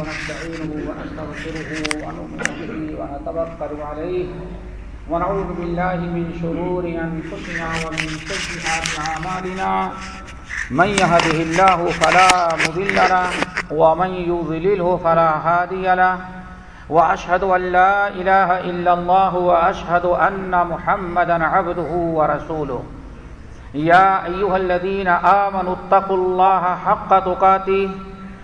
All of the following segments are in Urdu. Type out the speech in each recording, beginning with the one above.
ونستعينه ونستغفره ونؤمن به ونتوكل عليه ونعوذ بالله من شرور أنفسنا ومن سيئات أعمالنا. من يهده الله فلا مضل له ومن يضلله فلا هادي له. وأشهد أن لا إله إلا الله وأشهد أن محمدا عبده ورسوله. يا أيها الذين آمنوا اتقوا الله حق تقاته.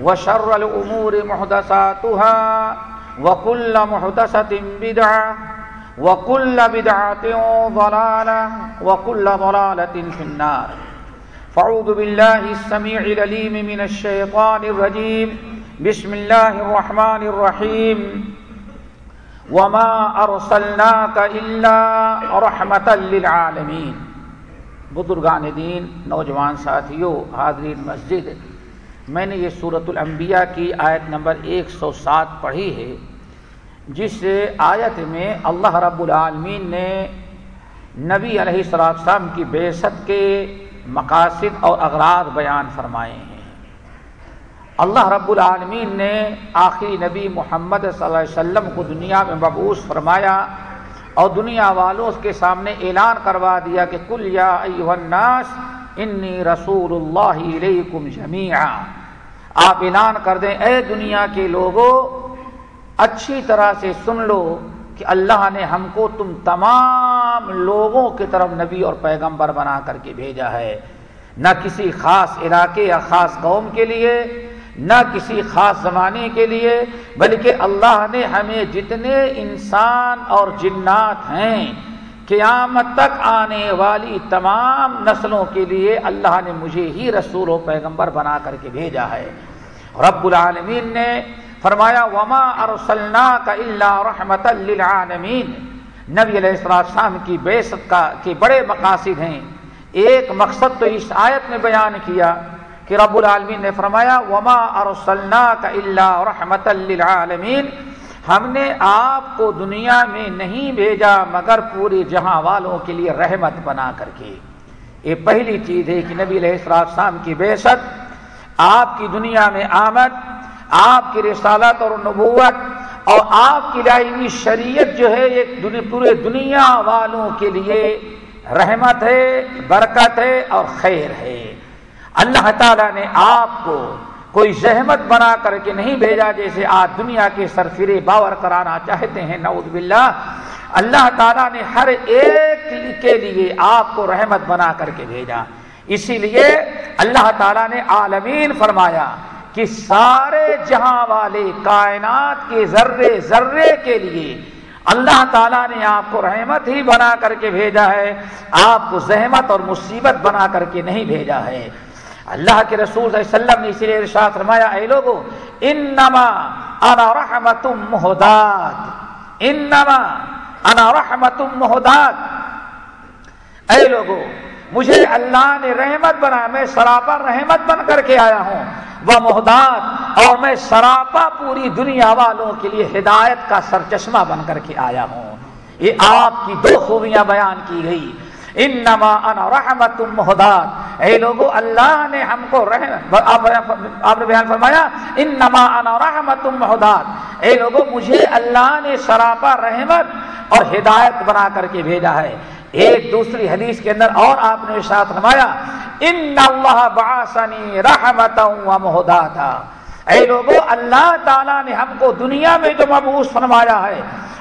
وشر الأمور محدثاتها وكل محدثة بدعة وكل بدعة ضلالة وكل ضلالة في النار. فعوذ بالله السميع العليم من الشيطان الرجيم. بسم الله الرحمن الرحيم. وما أرسلناك إلا رحمة للعالمين. بزرگان دین، نوجوان ساتھیوں حاضرین مسجد میں نے یہ صورت الانبیاء کی آیت نمبر ایک سو سات پڑھی ہے، جس آیت میں اللہ رب العالمین نے نبی علیہ السلام کی بیست کے مقاصد اور اغراض بیان فرمائے ہیں۔ اللہ رب العالمین نے آخری نبی محمد صلی اللہ علیہ وسلم کو دنیا میں مبوس فرمایا اور دنیا والوں کے سامنے اعلان کروا دیا کہ کل یا ایوہ الناس انی رسول اللہ علیکم جمیعا آپ اعلان کر دیں، اے دنیا کے لوگوں اچھی طرح سے سن لو کہ اللہ نے ہم کو تم تمام لوگوں کی طرف نبی اور پیغمبر بنا کر کے بھیجا ہے۔ نہ کسی خاص علاقے یا خاص قوم کے لیے، نہ کسی خاص زمانے کے لیے، بلکہ اللہ نے ہمیں جتنے انسان اور جنات ہیں قیامت تک آنے والی تمام نسلوں کے لیے اللہ نے مجھے ہی رسول و پیغمبر بنا کر کے بھیجا ہے۔ رب العالمین نے فرمایا، وما ارسلنا کا اللہ رحمت للعالمین نبی علیہ السلام کی بیست کا، کے بڑے مقاصد ہیں۔ ایک مقصد تو اس آیت میں بیان کیا کہ رب العالمین نے فرمایا، وما ارسلنا کا اللہ رحمت للعالمین ہم نے آپ کو دنیا میں نہیں بھیجا مگر پورے جہاں والوں کے لیے رحمت بنا کر کے۔ یہ پہلی چیز ہے کہ نبی علیہ السلام کی بیست آپ کی دنیا میں آمد، آپ کی رسالت اور نبوت اور آپ کی لائی ہوئی شریعت جو ہے یہ پورے دنیا والوں کے لیے رحمت ہے، برکت ہے اور خیر ہے۔ اللہ تعالیٰ نے آپ کو کوئی زحمت بنا کر کے نہیں بھیجا جیسے آج دنیا کے سرفرے باور کرانا چاہتے ہیں، نعوذ باللہ۔ اللہ تعالیٰ نے ہر ایک کے لیے آپ کو رحمت بنا کر کے بھیجا۔ اسی لیے اللہ تعالیٰ نے عالمین فرمایا کہ سارے جہاں والے کائنات کے ذرے ذرے کے لیے اللہ تعالیٰ نے آپ کو رحمت ہی بنا کر کے بھیجا ہے۔ آپ کو زحمت اور مصیبت بنا کر کے نہیں بھیجا ہے۔ اللہ کے رسول صلی اللہ علیہ وسلم نے اسی لیے ارشاد فرمایا، اے لوگو، انما انا رحمت مہدات انما انا رحمت مہدات اے لوگو، مجھے اللہ نے رحمت بنا، میں سراپا رحمت بن کر کے آیا ہوں۔ وہ محداد اور میں سراپا پوری دنیا والوں کے لیے ہدایت کا سرچشمہ بن کر کے آیا ہوں۔ یہ آپ کی دو خوبیاں بیان کی گئی۔ انما انا رحمت محداد اے لوگو، اللہ نے ہم کو رحمت آپ نے بیان فرمایا، انما انا رحمت محداد اے لوگو، مجھے اللہ نے سراپا رحمت اور ہدایت بنا کر کے بھیجا ہے۔ ایک دوسری حدیث کے اندر اور آپ نے ارشاد فرمایا، ان اللہ باسنی رحمت و محداتا اے لوگوں اللہ تعالیٰ نے ہم کو دنیا میں جو مبوس فرمایا ہے،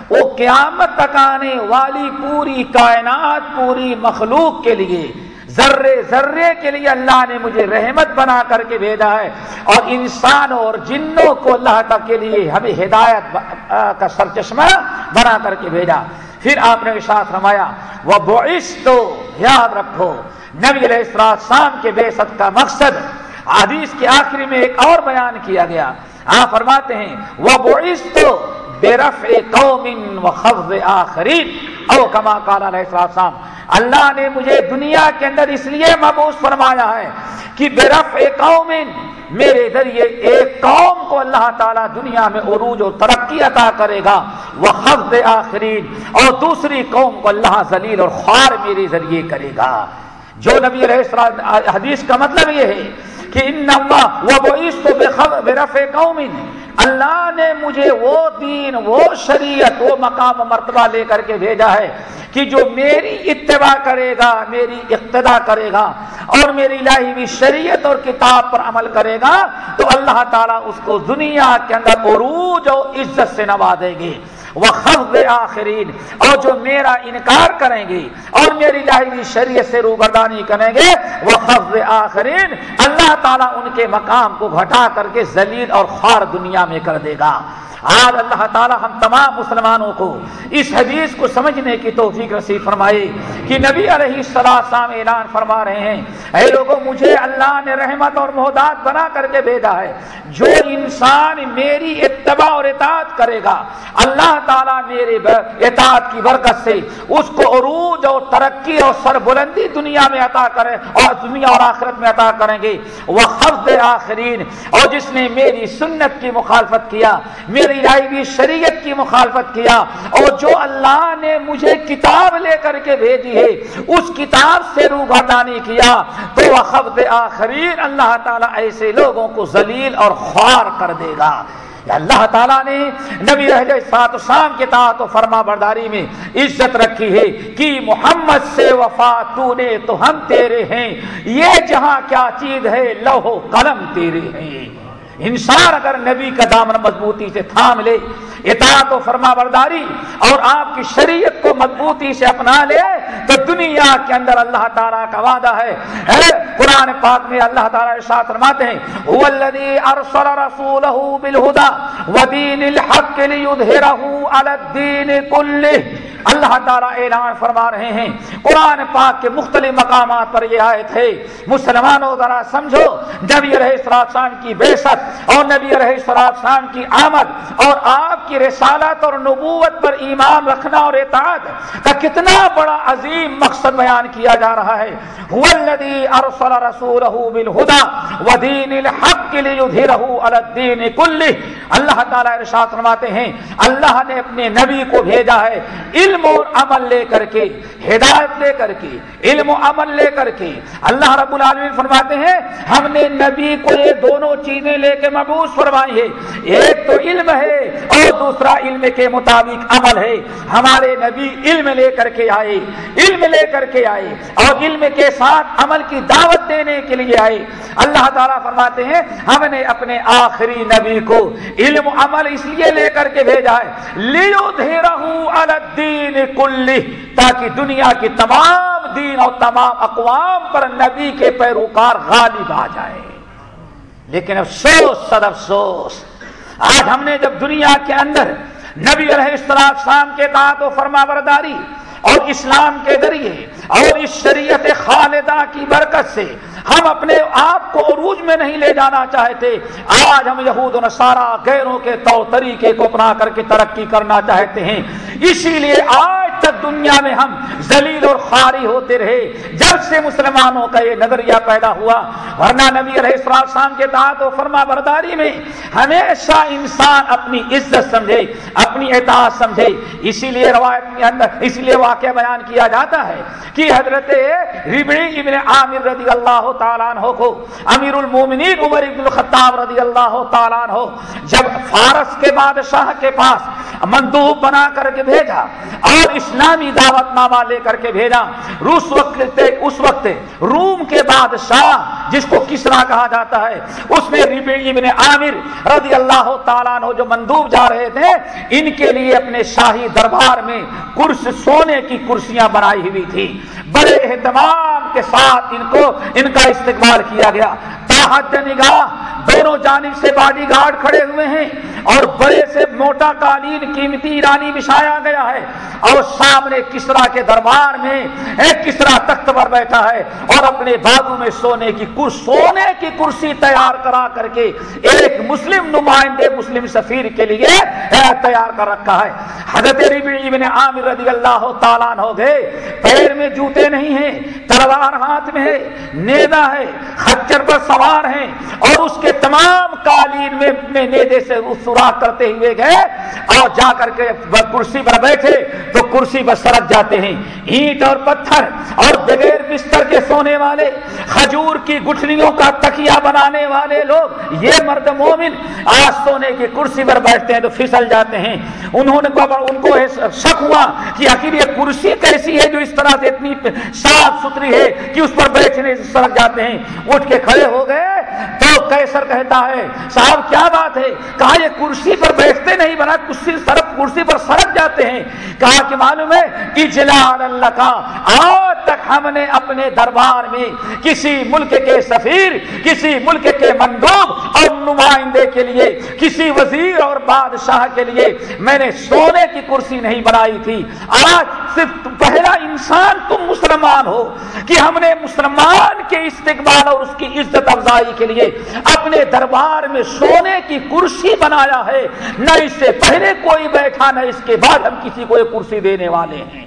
وہ قیامت تک آنے والی پوری کائنات، پوری مخلوق کے لیے، ذرے ذرے کے لیے اللہ نے مجھے رحمت بنا کر کے بھیجا ہے۔ اور انسانوں اور جنوں کو اللہ تک کے لیے ہمیں ہدایت کا سرچشمہ بنا کر کے بھیجا۔ پھر آپ نے ساتھ رمایا وہ بوئس تو یاد رکھو، نبی علیہ السلام کے بے ست کا مقصد حدیث کے آخری میں ایک اور بیان کیا گیا۔ آپ فرماتے ہیں وہ بوئس تو بے رف قوم و خفض آخرین او کما کالا علیہ السلام اللہ نے مجھے دنیا کے اندر اس لیے مبوس فرمایا ہے کہ بے رف قوم، میرے ذریعے ایک قوم کو اللہ تعالیٰ دنیا میں عروج و ترقی عطا کرے گا۔ وہ خفض آخرین اور دوسری قوم کو اللہ ذلیل اور خوار میرے ذریعے کرے گا۔ جو نبی علیہ حدیث کا مطلب یہ ہے کہ ان بے رف قوم۔ اللہ نے مجھے وہ دین، وہ شریعت، وہ مقام و مرتبہ لے کر کے بھیجا ہے کہ جو میری اتباع کرے گا، میری اقتدا کرے گا اور میری لائی ہوئی شریعت اور کتاب پر عمل کرے گا تو اللہ تعالیٰ اس کو دنیا کے اندر عروج اور عزت سے نوازے گی۔ وہ خف آخرین اور جو میرا انکار کریں گے اور میری لاہی شریعت سے روبردانی کریں گے وہ خف آخرین اللہ تعالیٰ ان کے مقام کو گھٹا کر کے ذلیل اور خوار دنیا میں کر دے گا۔ آج اللہ تعالی ہم تمام مسلمانوں کو اس حدیث کو سمجھنے کی توفیق رسید فرمائے کہ نبی علیہ السلام اعلان فرما رہے ہیں، اے لوگوں مجھے اللہ نے رحمت اور محداد بنا کر کے بھیجا ہے۔ جو انسان میری اتباع اور اطاعت کرے گا، اللہ تعالیٰ میرے اطاعت کی برکت سے اس کو عروج اور ترقی اور سر بلندی دنیا میں عطا کرے اور دنیا اور آخرت میں عطا کریں گے۔ وہ خفد آخرین اور جس نے میری سنت کی مخالفت کیا، میرے بھی شریعت کی مخالفت کیا اور جو اللہ نے مجھے کتاب لے کر کے بھیجی ہے، اس کتاب سے روح روگردانی کیا۔ تو وہ آخرین اللہ تعالیٰ ایسے لوگوں کو ذلیل اور خوار کر دے گا۔ اللہ تعالیٰ نے نبی رہ سات شام کے تحت و فرما برداری میں عزت رکھی ہے کہ محمد سے وفا تو نے تو ہم تیرے ہیں، یہ جہاں کیا چیز ہے لوہو قلم تیرے ہیں۔ انسان اگر نبی کا دامن مضبوطی سے تھام لے، اطاعت و فرما برداری اور آپ کی شریعت کو مضبوطی سے اپنا لے، تو دنیا کے اندر اللہ تعالیٰ کا وعدہ ہے۔ قرآن پاک میں اللہ تعالیٰ ارشاد فرماتے ہیں، هو الذي ارسل رسوله بالهدى ودين الحق ليظهره على الدين كله اللہ تعالیٰ اعلان فرما رہے ہیں۔ قرآن پاک کے مختلف مقامات پر یہ آئے تھے مسلمانوں ذرا سمجھو، نبی رہے سراب کی بے اور نبی رہے سراب کی آمد اور آپ کی رسالت اور نبوت پر ایمان رکھنا اور اطاعت کا کتنا بڑا عظیم مقصد بیان کیا جا رہا ہے۔ والذی ارسل رسوله بالهدى ودین الحق لیظهره على الدین کله اللہ تعالی ارشاد فرماتے ہیں، اللہ نے اپنے نبی کو بھیجا ہے۔ علم اور عمل لے کر کے، ہدایت لے کر کے، علم و عمل لے کر کے۔ اللہ رب العالمین فرماتے ہیں، ہم نے نبی کو یہ دونوں چیزیں لے کے مبوس فرمائی ہے ایک تو علم ہے اور دوسرا علم کے مطابق عمل ہے۔ ہمارے نبی علم لے کر کے آئے، علم لے کر کے آئے اور علم کے ساتھ عمل کی دعوت دینے کے لیے آئے۔ اللہ تعالیٰ فرماتے ہیں، ہم نے اپنے آخری نبی کو علم عمل اس لیے لے کر کے بھیجا ہے۔ لیو دھیرا الدین۔ کلی تاکہ دنیا کی تمام دین اور تمام اقوام پر نبی کے پیروکار غالب آ جائے۔ لیکن افسوس سد افسوس، آج ہم نے جب دنیا کے اندر نبی علیہ السلام شام کے تعت و فرما برداری اور اسلام کے ذریعے اور اس شریعت خالدہ کی برکت سے ہم اپنے آپ کو عروج میں نہیں لے جانا چاہتے۔ آج ہم یہود سارا غیروں کے طور طریقے کو اپنا کر کے ترقی کرنا چاہتے ہیں۔ اسی لیے آج تک دنیا میں ہم ذلیل اور خاری ہوتے رہے۔ جب سے مسلمانوں کا یہ نظریہ پیدا ہوا، ورنہ نبی علیہ السلام کے تعت و فرما برداری میں ہمیشہ انسان اپنی عزت سمجھے، اپنی اعتعاد سمجھے۔ اسی لیے روایت کے اندر، اسی لیے واقعہ بیان کیا جاتا ہے کہ حضرت ربڑی ابن عامر رضی اللہ تعالیٰ عنہ کو، امیر المومنین عمر ابن الخطاب رضی اللہ تعالیٰ عنہ، جب فارس کے بادشاہ کے پاس مندوب بنا کر کے بھیجا، اور اسلامی دعوت نامہ لے کر کے بھیجا۔ روس وقت اس وقت روم کے بادشاہ، جس کو کسرا کہا جاتا ہے، اس میں ابن عامر رضی اللہ تعالیٰ جو مندوب جا رہے تھے، ان کے لیے اپنے شاہی دربار میں کرس سونے کی کرسیاں بنائی ہوئی تھی۔ بڑے اہتمام کے ساتھ ان کو ان کا استقبال کیا گیا۔ تاحد نگاہ دونوں جانب سے باڈی گارڈ کھڑے ہوئے ہیں اور بڑے سے موٹا قالین قیمتی ایرانی بچھایا گیا ہے۔ اور سامنے کسرا کے دربار میں ایک کسرا تخت پر بیٹھا ہے اور اپنے بازو میں سونے کی سونے کی کرسی تیار کرا کر کے ایک مسلم نمائندے مسلم سفیر کے لیے تیار کر رکھا ہے۔ حضرت ابن عامر رضی اللہ تعالیٰ ہو گئے۔ پیر میں جوتے نہیں ہیں، تلوار ہاتھ میں ہے نیدا ہے، خچر پر سوار ہیں اور اس کے تمام قالین میں نیدے سے سوراخ کرتے ہوئے گئے اور جا کر کے کرسی پر بیٹھے۔ کرسی پر سرک جاتے ہیں۔ اینٹ اور پتھر اور بغیر بستر کے سونے والے، کھجور کی گٹھلیوں کا تکیا بنانے والے لوگ، یہ مرد مومن آج سونے کی کرسی پر بیٹھتے ہیں تو پھسل جاتے ہیں۔ انہوں نے ان کو شک ہوا کہ آخر یہ کرسی کیسی ہے جو اس طرح سے اتنی صاف ستھری ہے کہ اس پر بیٹھنے سے سرک جاتے ہیں۔ اٹھ کے کھڑے ہو گئے۔ تو کیسر کہتا ہے، صاحب کیا بات ہے؟ کہا، یہ کرسی پر بیٹھتے نہیں بنا کرسی سرک کرسی پر سرک جاتے ہیں۔ کہا کہ معلوم ہے اجلال اللہ کا آج تک ہم نے اپنے دربار میں کسی ملک کے سفیر، کسی ملک کے مندوب اور نمائندے کے لیے، کسی وزیر اور بادشاہ کے لیے میں نے سونے کی کرسی نہیں بنائی تھی۔ آج صرف پہلا انسان تم مسلمان ہو کہ ہم نے مسلمان کے استقبال اور اس کی عزت افزائی کے لیے اپنے دربار میں سونے کی کرسی بنایا ہے۔ نہ اس سے پہلے کوئی بیٹھا، نہ اس کے بعد ہم کسی کو ایک کرسی دینے والے ہیں۔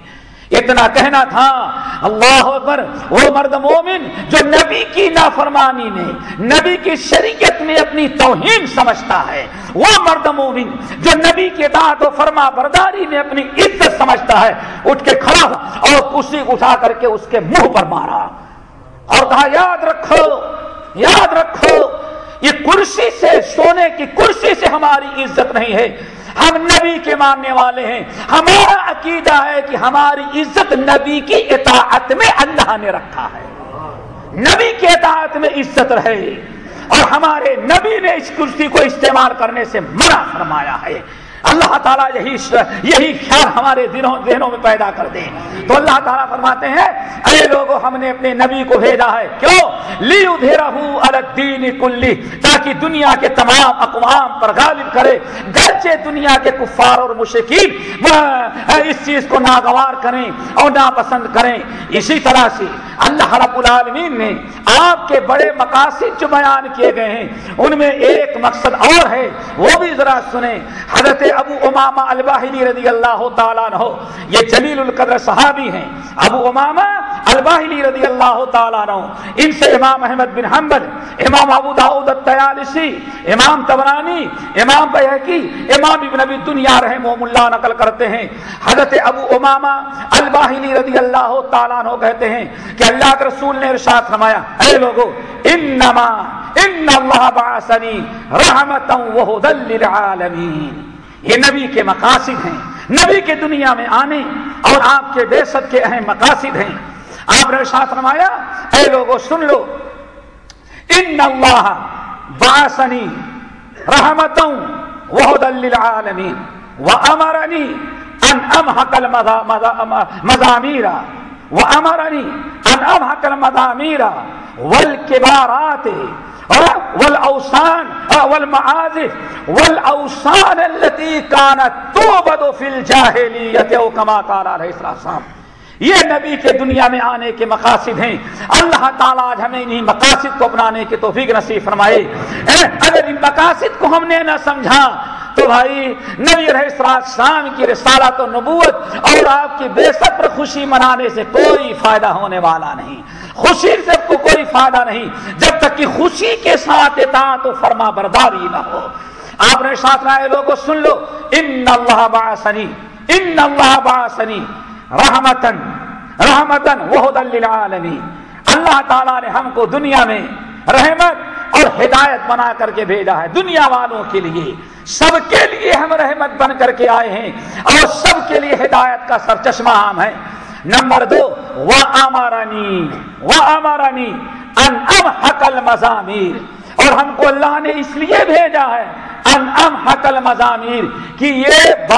اتنا کہنا تھا، اللہ اکبر، وہ مرد مومن جو نبی کی نافرمانی میں، نبی کی شریعت میں اپنی توہین سمجھتا ہے، وہ مرد مومن جو نبی کے دانت و فرما برداری میں اپنی عزت سمجھتا ہے، اٹھ کے کھڑا اور کسی اٹھا کر کے اس کے منہ پر مارا۔ اور کہا، یاد رکھو یاد رکھو، یہ کرسی سے، سونے کی کرسی سے ہماری عزت نہیں ہے۔ ہم نبی کے ماننے والے ہیں۔ ہمارا عقیدہ ہے کہ ہماری عزت نبی کی اطاعت میں اللہ نے رکھا ہے۔ نبی کی اطاعت میں عزت رہے۔ اور ہمارے نبی نے اس کرسی کو استعمال کرنے سے منع فرمایا ہے۔ اللہ تعالیٰ یہی یہی خیال ہمارے دنوں ذہنوں میں پیدا کر دے۔ تو اللہ تعالیٰ فرماتے ہیں، اے لوگوں ہم نے اپنے نبی کو بھیجا ہے۔ کیوں؟ لیو الدین کلی تاکہ دنیا کے تمام اقوام پر غالب کرے۔ گرچہ دنیا کے کفار اور مشکین اس چیز کو ناگوار کریں اور ناپسند کریں۔ اسی طرح سے اللہ رب العالمین نے آپ کے بڑے مقاصد جو بیان کیے گئے ہیں، ان میں ایک مقصد اور ہے، وہ بھی ذرا سنیں۔ حضرت ابو امامہ الباہلی رضی اللہ تعالیٰ عنہ، یہ جلیل القدر صحابی ہیں۔ ابو امامہ الباہلی رضی اللہ تعالیٰ عنہ، ان سے امام احمد بن حنبل، امام ابو داؤد الطیالسی امام تبرانی امام بیحقی امام ابن ابی دنیا رحمہ اللہ نقل کرتے ہیں۔ حضرت ابو امامہ الباہلی رضی اللہ تعالیٰ عنہ کہتے ہیں کہ اللہ کے رسول نے ارشاد فرمایا، اے لوگو، انما، ان اللہ بعثنی رحمتا وہدل للعالمین۔ یہ نبی کے مقاصد ہیں۔ نبی کے دنیا میں آنے اور آپ کے دیست کے اہم مقاصد ہیں۔ آپ نے ساتھ رمایا اے لوگو، سن لو۔ ان اللہ باسنی رحمتوں وحد للعالمین وامرنی ان امحق المزامیر وامرنی ان امحق المزامیر والکبارات والاوسان والمعازف والاوسان التي كانت توبد في الجاهليه او كما قال عليه السلام یہ نبی کے دنیا میں آنے کے مقاصد ہیں۔ اللہ تعالیٰ آج ہمیں انہیں مقاصد کو اپنانے کی توفیق نصیب فرمائے۔ اگر ان مقاصد کو ہم نے نہ سمجھا، تو بھائی، نبی شام کی رسالت و نبوت اور آپ کی بے پر خوشی منانے سے کوئی فائدہ ہونے والا نہیں۔ خوشی سے کو کوئی فائدہ نہیں۔ جب تک کہ خوشی کے ساتھ اطاعت و فرما برداری نہ ہو۔ آپ نے ساتھ رائے لوگوں، سن لو۔ ان اللہ باسنی ان اللہ باسنی رحمتن رحمتن وحد للعالمین۔ اللہ تعالیٰ نے ہم کو دنیا میں رحمت اور ہدایت بنا کر کے بھیجا ہے دنیا والوں کے لیے۔ سب کے لیے ہم رحمت بن کر کے آئے ہیں اور سب کے لیے ہدایت کا سر چشمہ عام ہے۔ نمبر دو وہ امارانی وہ امارانی ان ام حقل مضامیر اور ہم کو اللہ نے اس لیے بھیجا ہے ان ام حقل مضامیر کہ یہ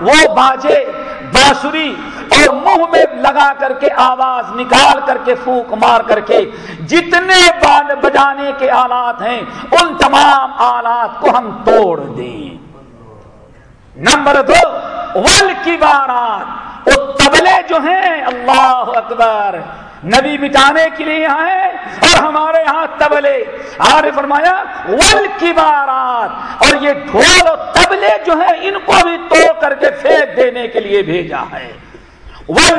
وہ باجے، باسری اور منہ میں لگا کر کے آواز نکال کر کے پھوک مار کر کے جتنے بجانے کے آلات ہیں، ان تمام آلات کو ہم توڑ دیں۔ نمبر دو ول کی بارات وہ تبلے جو ہیں، اللہ اکبر، نبی مٹانے کے لیے آئے اور ہمارے یہاں تبلے آر فرمایا، ول کی بارات اور یہ ڈھول اور تبلے جو ہیں، ان کو بھی توڑ کر کے پھینک دینے کے لیے بھیجا ہے۔ ول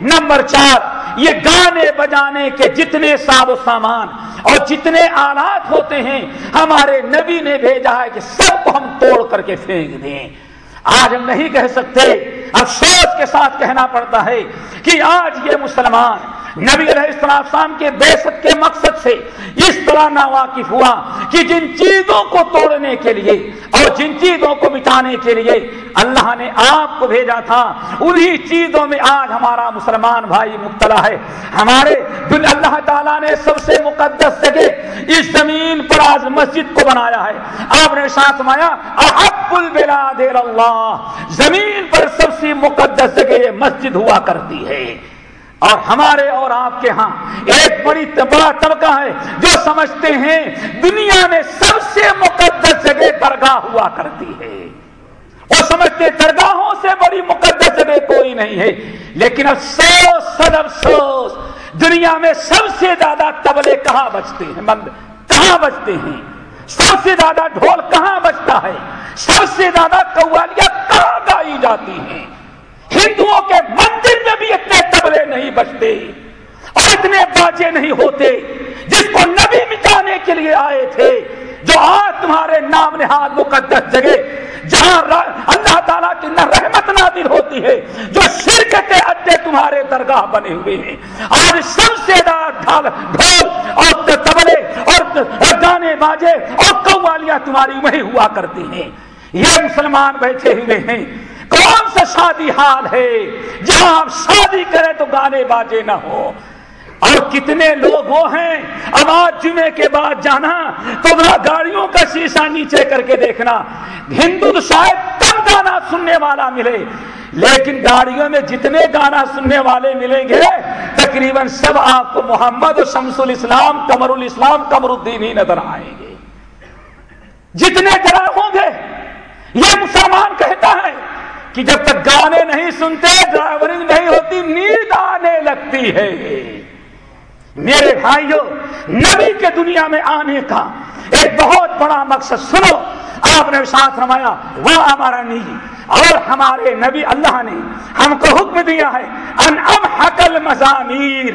نمبر چار، یہ گانے بجانے کے جتنے ساب و سامان اور جتنے آلات ہوتے ہیں، ہمارے نبی نے بھیجا ہے کہ سب کو ہم توڑ کر کے پھینک دیں۔ آج ہم نہیں کہہ سکتے افسوس کے ساتھ کہنا پڑتا ہے کہ آج یہ مسلمان نبی علیہ السلام کے بیست کے مقصد سے اس طرح نا واقف ہوا کہ جن چیزوں کو توڑنے کے لیے اور جن چیزوں کو مٹانے کے لیے اللہ نے آپ کو بھیجا تھا، انہی چیزوں میں آج ہمارا مسلمان بھائی مبتلا ہے۔ ہمارے اللہ تعالیٰ نے سب سے مقدس جگہ اس زمین پر آج مسجد کو بنایا ہے۔ آپ نے ساتھ مایا احب البلاد اللہ۔ زمین پر سب سے مقدس جگہ یہ مسجد ہوا کرتی ہے۔ اور ہمارے اور آپ کے ہاں ایک بڑی بڑا طبقہ ہے جو سمجھتے ہیں دنیا میں سب سے مقدس جگہ درگاہ ہوا کرتی ہے۔ وہ سمجھتے درگاہوں سے بڑی مقدس جگہ کوئی نہیں ہے، لیکن افسوس، سد افسوس، دنیا میں سب سے زیادہ تبلے کہاں بچتے ہیں؟ مند کہاں بچتے ہیں؟ سب سے زیادہ ڈھول کہاں بچتا ہے؟ سب سے زیادہ قوالیاں کہاں گائی جاتی ہیں؟ ہندوؤں کے مندر میں بھی اتنے تبلے نہیں بچتے اور اتنے باجے نہیں ہوتے جس کو نبی مٹانے کے لیے آئے تھے۔ جو آج تمہارے نام نہاد مقدس جگہ جہاں اللہ تعالیٰ کی نہ رحمت نادر ہوتی ہے، جو شرک کے اڈے تمہارے درگاہ بنے ہوئے ہیں۔ آج سب سے ڈھول اور تبلے اور گانے باجے اور قوالیاں تمہاری وہی ہوا کرتی ہیں۔ یہ مسلمان بیٹھے ہوئے ہیں۔ کون سا شادی حال ہے؟ جہاں آپ شادی کریں تو گانے باجے نہ ہو اور کتنے لوگ وہ ہیں؟ اب آج جمعے کے بعد جانا، تو گاڑیوں کا شیشہ نیچے کر کے دیکھنا۔ ہندو تو شاید کم گانا سننے والا ملے، لیکن گاڑیوں میں جتنے گانا سننے والے ملیں گے، تقریباً سب آپ کو محمد شمس الاسلام کمر الاسلام کمر الدین ہی نظر آئیں گے۔ جتنے گرا ہوں گے، یہ مسلمان کہتا ہے کہ جب تک گانے نہیں سنتے، ڈرائیورنگ نہیں ہوتی، نیند آنے لگتی ہے۔ میرے بھائیوں نبی کے دنیا میں آنے کا ایک بہت بڑا مقصد سنو۔ آپ نے ساتھ رمایا وہ ہمارا نہیں اور ہمارے نبی اللہ نے ہم کو حکم دیا ہے، ان ام حقل مضامیر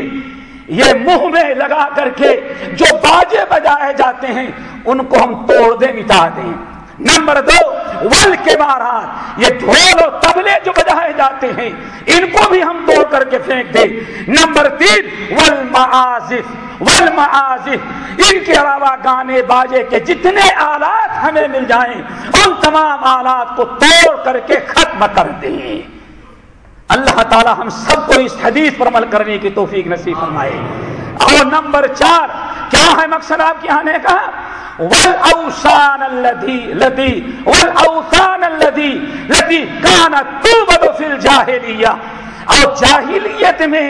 یہ منہ میں لگا کر کے جو باجے بجائے جاتے ہیں، ان کو ہم توڑ دیں، مٹا دیں۔ نمبر دو، ول کے بارات یہ ڈھول اور تبلے جو بجائے جاتے ہیں، ان کو بھی ہم توڑ کر کے پھینک دیں۔ نمبر تین، ول معازف۔ ول معازف۔ ان کے علاوہ گانے باجے کے جتنے آلات ہمیں مل جائیں، ان تمام آلات کو توڑ کر کے ختم کر دیں۔ اللہ تعالی ہم سب کو اس حدیث پر عمل کرنے کی توفیق نصیب فرمائے۔ اور نمبر چار کیا ہے مقصد آپ کے آنے کا؟ والاوثان الذي الذي والاوثان الذي الذي كانت توبد في الجاهليه اور جاہلیت میں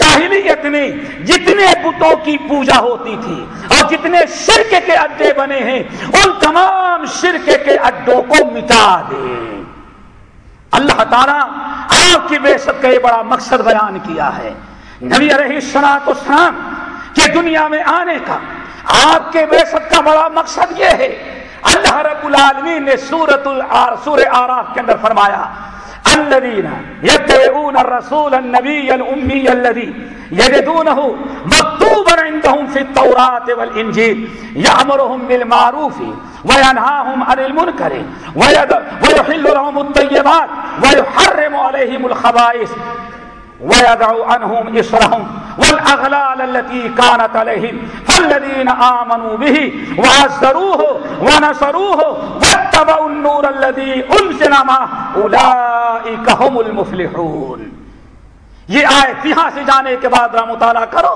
جاہلیت میں جتنے بتوں کی پوجا ہوتی تھی اور جتنے شرک کے اڈے بنے ہیں، ان تمام شرک کے اڈوں کو مٹا دے۔ اللہ تعالیٰ آپ کی بے شک کا یہ بڑا مقصد بیان کیا ہے۔ نبی علیہ السلام اسلام کے دنیا میں آنے کا آپ کے بے سب کا بڑا مقصد یہ ہے۔ اللہ رب العالمین نے سورت سور آراف کے اندر فرمایا الذين يتبعون الرسول النبي الأمي الذي يجدونه مكتوبا عندهم في التوراة والإنجيل يأمرهم بالمعروف وينهاهم عن المنكر ويحل لهم الطيبات ويحرم عليهم الخبائث۔ ويدعو عنهم إسرهم والأغلال التي كانت عليهم، فالذين آمنوا به وعزروه ونصروه واتبعوا النور الذي أنزل معه، أولئك هم المفلحون. یہ آیت یہاں سے جانے کے بعد مطالعہ کرو،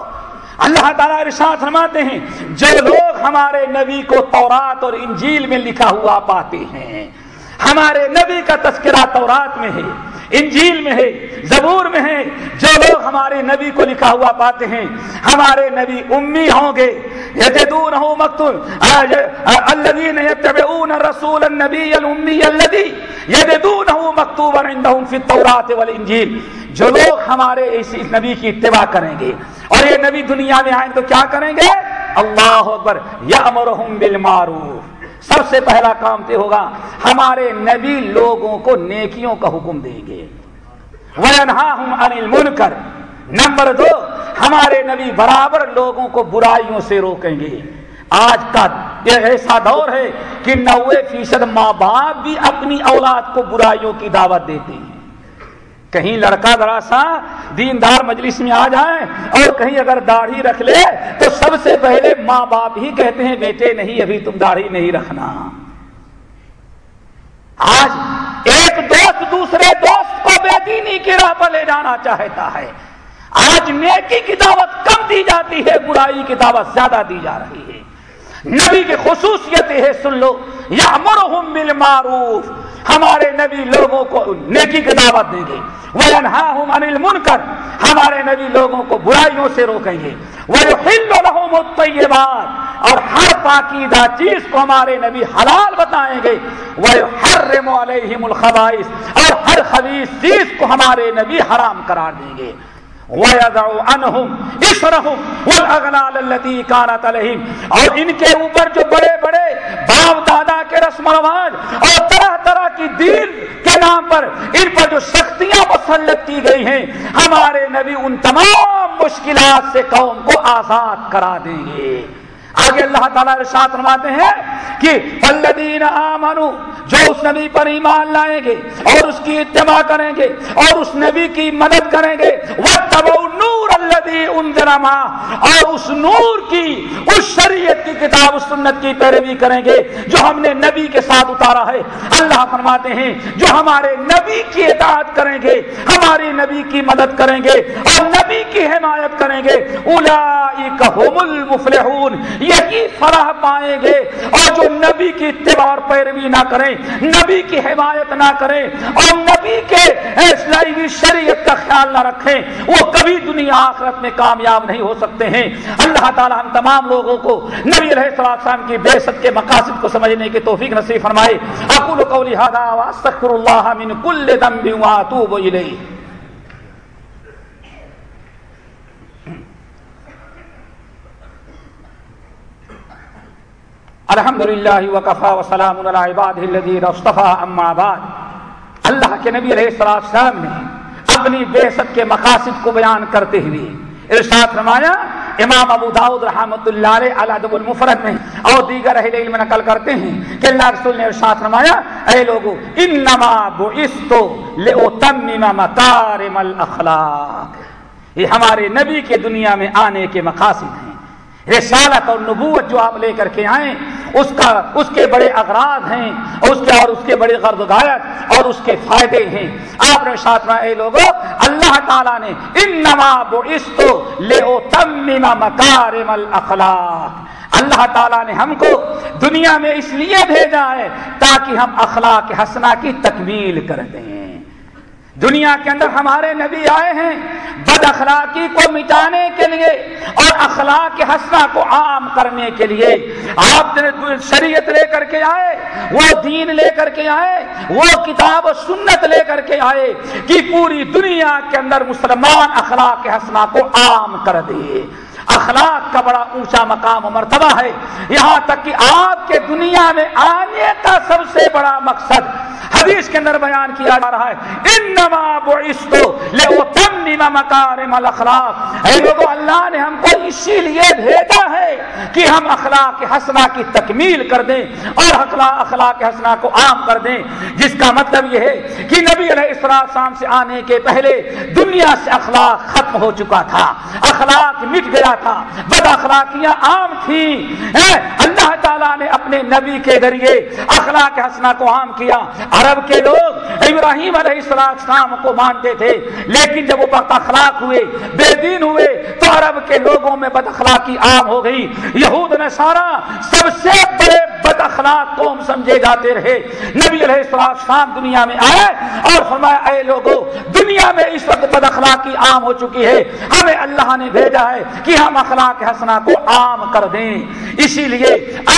اللہ تعالیٰ ارشاد فرماتے ہیں، جو لوگ ہمارے نبی کو تورات اور انجیل میں لکھا ہوا پاتے ہیں ہمارے نبی کا تذکرہ تورات میں ہے، انجیل میں ہے، زبور میں ہے۔ جو لوگ ہمارے نبی کو لکھا ہوا پاتے ہیں، ہمارے نبی امی ہوں گے۔ رسول والانجیل۔ جو لوگ ہمارے اس نبی کی اتباع کریں گے اور یہ نبی دنیا میں آئیں تو کیا کریں گے؟ اللہ اکبر یا بالمعروف۔ سب سے پہلا کام تو ہوگا، ہمارے نبی لوگوں کو نیکیوں کا حکم دیں گے۔ انل من کر نمبر دو، ہمارے نبی برابر لوگوں کو برائیوں سے روکیں گے۔ آج کا یہ ایسا دور ہے کہ نوے فیصد ماں باپ بھی اپنی اولاد کو برائیوں کی دعوت دیتے ہیں۔ کہیں لڑکا ذرا سا دیندار مجلس میں آ جائے اور کہیں اگر داڑھی رکھ لے تو سب سے پہلے ماں باپ ہی کہتے ہیں، بیٹے نہیں، ابھی تم داڑھی نہیں رکھنا۔ آج ایک دوست دوسرے دوست کو بے دینی کی راہ پر لے جانا چاہتا ہے۔ آج نیکی کی دعوت کم دی جاتی ہے، برائی کی دعوت زیادہ دی جا رہی ہے۔ نبی کی خصوصیت ہے سن لو۔ یا مرحم بالمعروف۔ ہمارے نبی لوگوں کو نیکی کی دعوت دیں گے۔ وہ انل من کر ہمارے نبی لوگوں کو برائیوں سے روکیں گے۔ وہ بات اور ہر پاکیدہ چیز کو ہمارے نبی حلال بتائیں گے۔ وہ ہر الخبائش اور ہر خبیص چیز کو ہمارے نبی حرام قرار دیں گے۔ اور ان کے اوپر جو بڑے بڑے باپ دادا کے رسم رواج اور طرح طرح کی دین کے نام پر ان پر جو سختیاں مسلط کی گئی ہیں، ہمارے نبی ان تمام مشکلات سے قوم کو آزاد کرا دیں گے۔ آگے اللہ تعالیٰ ارشاد فرماتے ہیں کہ الذین آمنو جو اس نبی پر ایمان لائیں گے اور اس کی اتباع کریں گے اور اس نبی کی مدد کریں گے وہ تب نور اللہ اور اس نور کی، اس شریعت کی کتاب، اس سنت کی پیروی کریں گے جو ہم نے نبی کے ساتھ اتارا ہے۔ اللہ فرماتے ہیں، جو ہمارے نبی کی اطاعت کریں گے، ہماری نبی کی مدد کریں گے، اور نبی کی حمایت کریں گے۔ اولئک هم المفلحون، یہی فلاح پائیں گے۔ اور جو نبی کی اتباع اور پیروی نہ کریں، نبی کی حمایت نہ کریں، اور نبی کے شریعت کا خیال نہ رکھیں، وہ کبھی دنیا آخرت میں کامیاب نہیں ہو سکتے ہیں۔ اللہ تعالی ہم تمام لوگوں کو نبی علیہ السلام کی بے کے مقاصد کو سمجھنے کی توفیق نصیب فرمائے۔ اقول قولی هذا واستغفر الله من كل ذنب واتوب الیہ۔ الحمد للہ وقفا وسلام اما بعد۔ اللہ کے نبی علیہ السلام نے اپنی بےسط کے مقاصد کو بیان کرتے ہوئے ارشاد فرمایا، امام ابو داود رحمۃ اللہ علیہ الادب المفرد میں اور دیگر اہل علم نقل کرتے ہیں کہ اللہ رسول نے ارشاد فرمایا، اے لوگو، انما بعثتو لاتمم مکارم الاخلاق یہ ہمارے نبی کے دنیا میں آنے کے مقاصد ہیں۔ رسالت اور نبوت جو آپ لے کر کے آئیں، اس کا، اس کے بڑے اغراض ہیں اور اس کے اور اس کے بڑے غرض غایت اور اس کے فائدے ہیں۔ آپ نے ساتھ میں لوگوں اللہ تعالیٰ نے ان نواب لے او تم مکارم الاخلاق اللہ تعالیٰ نے ہم کو دنیا میں اس لیے بھیجا ہے تاکہ ہم اخلاق حسنا کی تکمیل کر دیں۔ دنیا کے اندر ہمارے نبی آئے ہیں، بد اخلاقی کو مٹانے کے لیے اور اخلاق حسنا کو عام کرنے کے لیے۔ آپ شریعت لے کر کے آئے، وہ دین لے کر کے آئے، وہ کتاب و سنت لے کر کے آئے کہ پوری دنیا کے اندر مسلمان اخلاق حسنا کو عام کر دے۔ اخلاق کا بڑا اونچا مقام و مرتبہ ہے۔ یہاں تک کہ آپ کے دنیا میں آنے کا سب سے بڑا مقصد حدیث کے اندر بیان کیا جا رہا ہے۔ انما بعثتو لاتمم مکارم الاخلاق اے لوگوں اللہ نے ہم کو اسی لیے بھیجا ہے کہ ہم اخلاق حسنا کی تکمیل کر دیں اور اخلاق حسنا کو عام کر دیں۔ جس کا مطلب یہ ہے کہ نبی علیہ السلام سے آنے کے پہلے دنیا سے اخلاق ختم ہو چکا تھا۔ اخلاق مٹ گیا تھا، بد اخلاقیاں عام تھیں اللہ تعالیٰ نے اپنے نبی کے ذریعے اخلاق حسنا کو عام کیا۔ عرب کے لوگ ابراہیم علیہ السلام کو مانتے تھے، لیکن جب وہ بد اخلاق ہوئے، بے دین ہوئے، تو عرب کے لوگوں میں بد اخلاقی عام ہو گئی۔ یہود نے سارا سب سے بڑے بد اخلاق قوم سمجھے جاتے رہے۔ نبی علیہ السلام دنیا میں آئے اور فرمایا، اے لوگوں دنیا میں اس وقت بد اخلاقی عام ہو چکی ہے۔ ہمیں اللہ نے بھیجا ہے کہ ہم اخلاق حسنا کو عام کر دیں۔ اسی لیے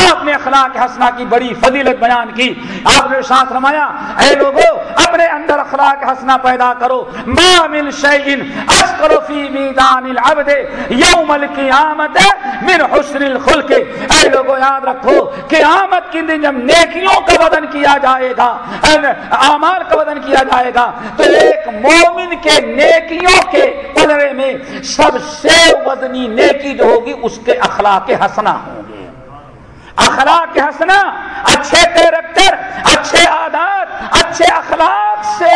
آپ نے اخلاق حسنا کی بڑی فضیلت بیان کی۔ آپ نے ساتھ رمایا اے لوگوں اپنے اندر اخلاق حسنا پیدا کرو۔ ما من شیئن اسکر فی میدان العبد یوم القیامت من حسن الخلق۔ اے لوگوں یاد رکھو کہ قیامت کے دن جب نیکیوں کا وزن کیا جائے گا اعمال کا وزن کیا جائے گا، تو ایک مومن کے نیکیوں کے پلڑے میں سب سے وزنی نیکی جو ہوگی، اس کے اخلاق حسنا ہوں گے۔ اخلاق حسنا اچھے کیریکٹر، اچھے عادات اچھے اخلاق سے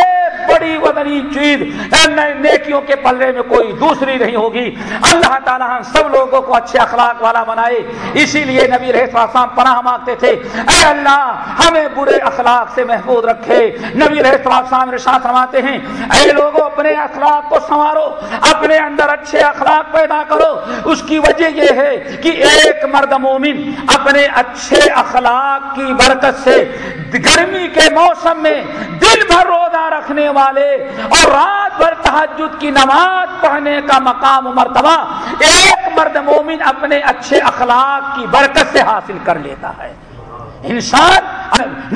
بڑی ودنی چیز۔ نیکیوں کے پلے میں کوئی دوسری نہیں ہوگی۔ اللہ تعالیٰ ہم سب لوگوں کو اچھے اخلاق والا بنائے۔ اسی لیے نبی رہ پناہ مانگتے تھے۔ اے اللہ، ہمیں برے اخلاق سے محفوظ رکھے۔ نبی رحسام فرماتے ہیں، اے لوگوں اپنے اخلاق کو سنوارو۔ اپنے اندر اچھے اخلاق پیدا کرو۔ اس کی وجہ یہ ہے کہ ایک مرد مومن اپنے اچھے اخلاق کی برکت سے گرمی کے موسم میں دن بھر روزہ رکھنے والے اور رات بھر تحجد کی نماز پڑھنے کا مقام و مرتبہ ایک مرد مومن اپنے اچھے اخلاق کی برکت سے حاصل کر لیتا ہے۔ انسان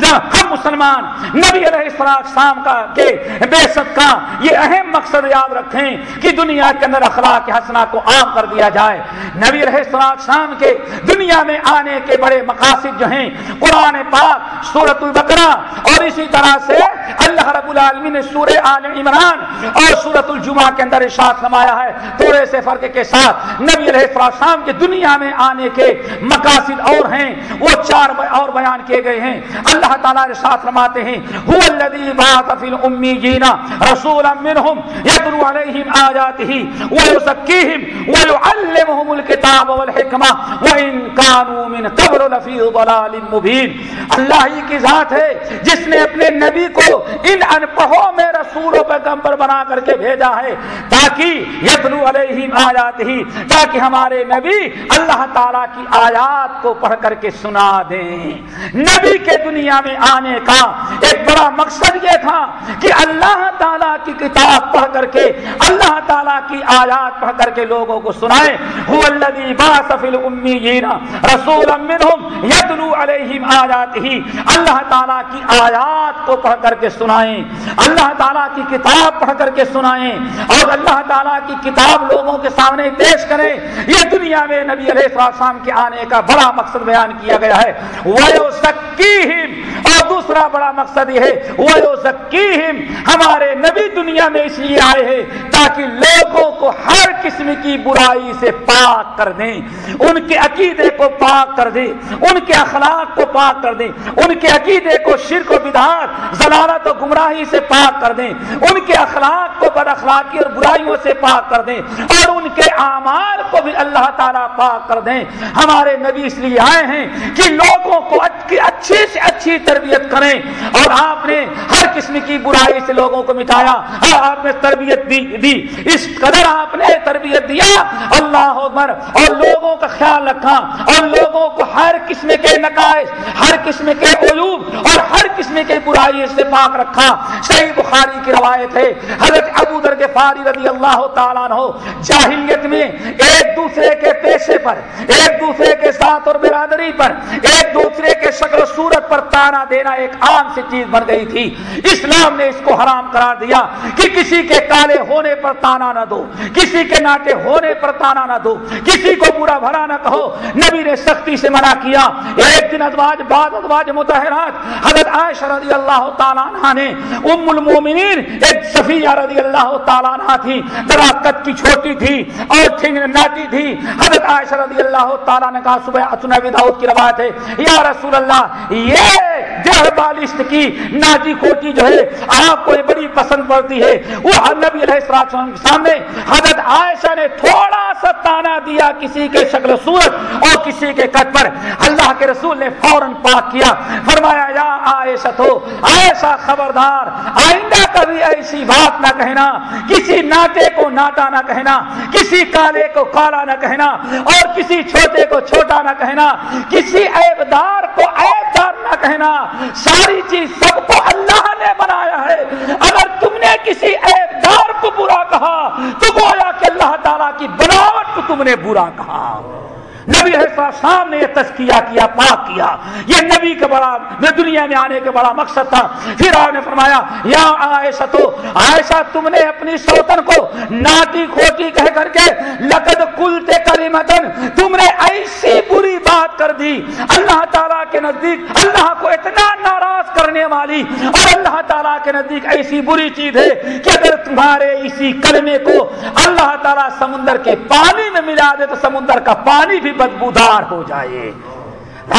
ہم مسلمان، نبی علیہ السلام کا کہ بے کا یہ اہم مقصد یاد رکھیں کہ دنیا کے اندر اخلاق حسنا کو عام کر دیا جائے۔ نبی علیہ السلام کے دنیا میں آنے کے بڑے مقاصد جو ہیں، قرآن پاک سورت البقرہ اور اسی طرح سے اللہ رب العالمین نے سورہ آل عمران اور سورت الجمعہ کے اندر ارشاد نمایا ہے۔ تھوڑے سے فرق کے ساتھ نبی علیہ السلام کے دنیا میں آنے کے مقاصد اور ہیں۔ وہ چار اور بیان کیے گئے ہیں۔ اللہ تعالیٰ نے ساتھ رماتے ہیں، هو الذي بعث في الاميين رسولا منهم يتلو عليهم اياته ويزكيهم ويعلمهم الكتاب والحكمه وان كانوا من قبل لفي ضلال مبين اللہ ہی کی ذات ہے، جس نے اپنے نبی کو ان ان پڑھوں میں رسول و پیغمبر بنا کر کے بھیجا ہے، تاکہ یتلو علیہم آیات ہی تاکہ ہمارے نبی اللہ تعالیٰ کی آیات کو پڑھ کر کے سنا دیں۔ نبی کے دنیا میں آنے کا ایک بڑا مقصد یہ تھا کہ اللہ تعالیٰ کی کتاب پڑھ کر کے، اللہ تعالیٰ کی آیات پڑھ کر کے لوگوں کو سنائے رسول آیات ہی اللہ تعالیٰ کی آیات کو پڑھ کر کے سنائیں اللہ تعالیٰ کی کتاب پڑھ کر کے سنائیں اور اللہ تعالیٰ کی کتاب لوگوں کے سامنے پیش کریں یہ دنیا میں نبی علیہ السلام کے آنے کا بڑا مقصد بیان کیا گیا ہے۔ وہ اور دوسرا بڑا مقصد یہ ہے ہمارے نبی دنیا میں اس لیے آئے ہیں تاکہ لوگوں کو ہر قسم کی برائی سے پاک کر دیں، ان کے عقیدے کو پاک کر دیں، ان کے اخلاق کو پاک کر دیں، ان کے عقیدے کو شرک و بدار ضلالت و گمراہی سے پاک کر دیں، ان کے اخلاق کو بد اخلاقی اور برائیوں سے پاک کر دیں اور ان کے اعمال کو بھی اللہ تعالیٰ پاک کر دیں۔ ہمارے نبی اس لیے آئے ہیں کہ لوگوں کو اچھی سے اچھی تربیت کر کریں اور آپ نے ہر قسم کی برائی سے لوگوں کو مٹایا اور آپ نے تربیت دی, دی۔ اس قدر آپ نے تربیت دیا اللہ عمر اور لوگوں کا خیال رکھا اور لوگوں کو ہر قسم کے نقائص ہر قسم کے عیوب اور ہر قسم کے برائی سے پاک رکھا۔ صحیح بخاری کی روایت ہے حضرت ابو در کے فاری رضی اللہ تعالیٰ عنہ جاہلیت میں ایک دوسرے کے پیشے پر ایک دوسرے کے ساتھ اور برادری پر ایک دوسرے کے شکل و صورت پر تانا دینا ایک ایک عام سی چیز بن گئی تھی۔ اسلام نے اس کو حرام قرار دیا کہ کسی کے کالے ہونے پر تانا نہ دو، کسی کے ناٹے ہونے پر تانا نہ دو۔ کسی کو برا بھرا نہ کہو۔ نبی نے سختی سے منع کیا۔ ایک دن ادواج بعد ادواج متحرات، حضرت عائشہ رضی اللہ تعالیٰ عنہ نے ام المومنین، ایک صفیہ رضی اللہ تعالیٰ عنہ تھی دراکت کی چھوٹی تھی اور ٹھنگ ناٹی تھی۔ حضرت عائشہ رضی اللہ تعالیٰ نے کہا، صبح سنبی داؤد کی روایت ہے۔ یا رسول اللہ، یہ جہر بالشت کی ناجی کھوٹی جو ہے، آپ کو بڑی پسند پڑتی ہے۔ وہ نبی علیہ السلام کے سامنے حضرت عائشہ نے تھوڑا سا تانا دیا کسی کے شکل صورت اور کسی کے کٹ پر۔ اللہ کے رسول نے فوراً پاک کیا۔ فرمایا، یا عائشہ تو ایسا خبردار، آئندہ کبھی ایسی بات نہ کہنا۔ کسی ناٹے کو ناٹا نہ کہنا، کسی کالے کو کالا نہ کہنا، اور کسی چھوٹے کو چھوٹا نہ کہنا، کسی عیبدار کو عیبدار نہ کہنا۔ ساری چیز سب کو اللہ نے بنایا ہے۔ اگر تم نے کسی عیبدار کو برا کہا، تو گویا کہ اللہ تعالیٰ کی بناوٹ کو تم نے برا کہا۔ نبی شام نے یہ تسکیہ کیا پاک کیا۔ یہ نبی کا بڑا دنیا میں آنے کا بڑا مقصد تھا۔ پھر آپ نے فرمایا، یا عائشہ تو عائشہ، تم نے اپنی سوتن کو ناٹی کھوٹی کہہ کر کے لقد کلتے کریمتن تم نے ایسی بری بات کر دی۔ اللہ تعالیٰ کے نزدیک، اللہ کو اتنا ناراض کرنے والی اور اللہ تعالیٰ کے نزدیک ایسی بری چیز ہے کہ اگر تمہارے اسی کلمے کو اللہ تعالیٰ سمندر کے پانی میں ملا دے تو سمندر کا پانی بھی بدبودار ہو جائے۔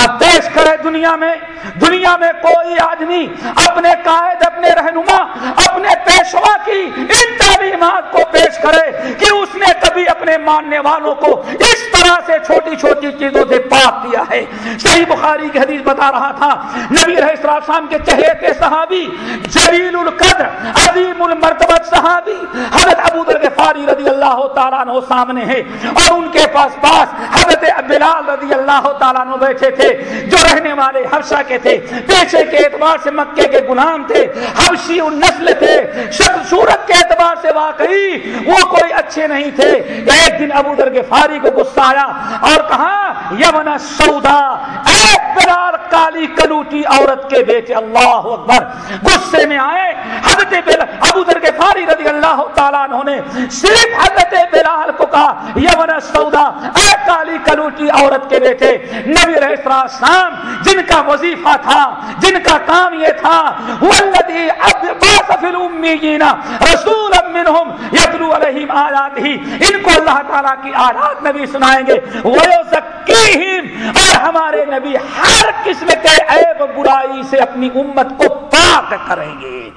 آپ پیش کرے دنیا میں۔ دنیا میں کوئی آدمی اپنے قائد، اپنے رہنما، اپنے پیشوا کی ان تعلیمات کو پیش کرے کہ اس نے کبھی اپنے ماننے والوں کو اس طرح سے چھوٹی چھوٹی چیزوں سے پاک دیا ہے۔ صحیح بخاری کی حدیث بتا رہا تھا، نبی رہ السلام کے چہرے کے صحابی، جلیل القدر، عظیم المرتبت صحابی، حضرت ابو در فاری رضی اللہ تعالیٰ عنہ سامنے ہے اور ان کے پاس پاس حضرت بلال رضی اللہ تعالیٰ عنہ بیٹھے تھے۔ جو رہنے والے حفصہ کے تھے، پیشے کے اعتبار سے مکے کے غلام تھے، حبشی نسل تھے شخص صورت کے اعتبار سے واقعی وہ کوئی اچھے نہیں تھے۔ ایک دن ابو در کے فاری کو غصہ آیا اور کہا یمنا سودا کالی کلوٹی عورت کے بیٹے، اللہ اکبر۔ غصے میں آئے، حضرت ابو در فاری رضی اللہ تعالیٰ عنہ نے صرف حضرت بلال کو کہا یمن سودا اے کالی کلوٹی عورت کے بیٹے، نبی رہ السلام، جن کا وظیفہ تھا، جن کا کام یہ تھا، والذی باس الامیین رسول منہم یتلو علیہم آیات ہی ان کو اللہ تعالیٰ کی آیات نبی سنائیں گے۔ ویزکیہم، اور ہمارے نبی ہر قسم کے عیب برائی سے اپنی امت کو پاک کریں گے۔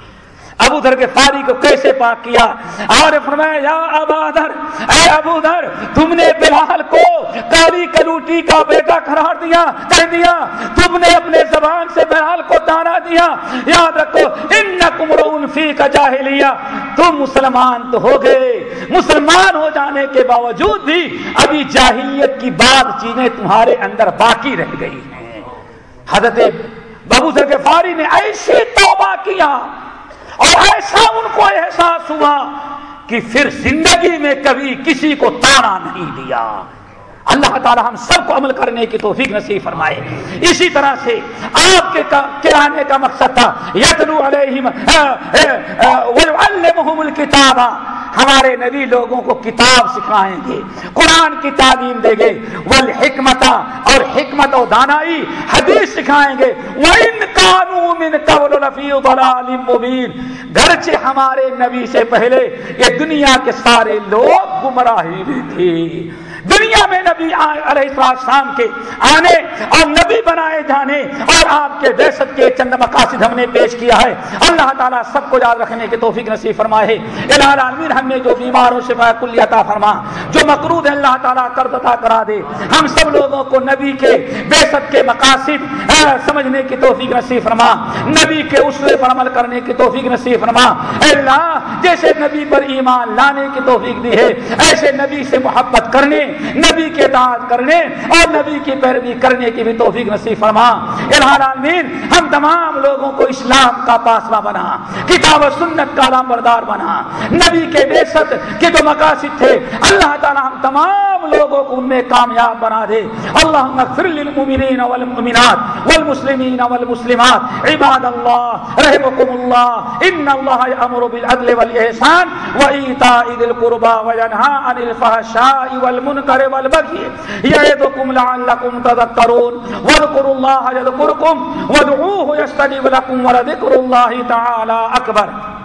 ابو دھر کے فاری کو کیسے پاک کیا؟ اور فرمایا، یا ابادر اے ابو دھر تم نے بلال کو کالی کلوٹی کا بیٹا قرار دیا کہہ دیا۔ تم نے اپنے زبان سے بلال کو دانا دیا۔ یاد رکھو، انکم رون فی کا جاہلیہ۔ تم مسلمان تو ہو گئے۔ مسلمان ہو جانے کے باوجود بھی ابھی جاہلیت کی بعض چیزیں تمہارے اندر باقی رہ گئی ہیں۔ حضرت بابو ذر کے فاری نے ایسی توبہ کیا اور ایسا ان کو احساس ہوا کہ پھر زندگی میں کبھی کسی کو تانا نہیں دیا۔ اللہ تعالی ہم سب کو عمل کرنے کی توفیق نصیب فرمائے۔ اسی طرح سے آپ کے کے آنے کا مقصد تھا۔ یتلو علیہم وَيُعَلِّمُهُمُ الْكِتَابَ ہمارے نبی لوگوں کو کتاب سکھائیں گے، قرآن کی تعلیم دیں گے۔ والحکمت، اور حکمت و دانائی حدیث سکھائیں گے۔ وَإِن كَانُوا مِن قَوْلُ لَفِي ضَلَالٍ مُبِينٍ گرچہ ہمارے نبی سے پہلے یہ دنیا کے سارے لوگ گمراہی بھی تھی۔ دنیا میں نبی علیہ السلام کے آنے اور نبی بنائے جانے اور آپ کے دہشت کے چند مقاصد ہم نے پیش کیا ہے۔ اللہ تعالیٰ سب کو یاد رکھنے کی توفیق نصیب فرمائے۔ عالمین، ہم نے جو بیماروں سے کل عطا فرما، جو مقروض ہے، اللہ تعالیٰ قرض عطا کرا دے۔ ہم سب لوگوں کو نبی کے بےسط کے مقاصد سمجھنے کی توفیق نصیب فرما۔ نبی کے اسرے پر عمل کرنے کی توفیق نصیب فرما۔ اللہ، جیسے نبی پر ایمان لانے کی توفیق دی ہے، ایسے نبی سے محبت کرنے نبی کے اطاعت کرنے اور نبی کی پیروی کرنے کی بھی توفیق نصیب فرما۔ العالمین، ہم تمام لوگوں کو اسلام کا پاسوا بنا، کتاب و سنت کا نام بردار بنا۔ نبی کے بے کے جو مقاصد تھے۔ اللہ تعالی ہم تمام لوگوں کو ان میں کامیاب بنا دے۔ اللہ اغفر للمؤمنین والمؤمنات والمسلمین والمسلمات۔ عباد اللہ رحمكم اللہ۔ ان اللہ یامر بالعدل والاحسان وایتاء ذی القربى وینھا عن الفحشاء والمنکر۔ والبغي یعیدکم لعلکم تذکرون۔ وذکر اللہ یذکرکم۔ وادعوه يستجب لکم ولذکر اللہ تعالی اکبر۔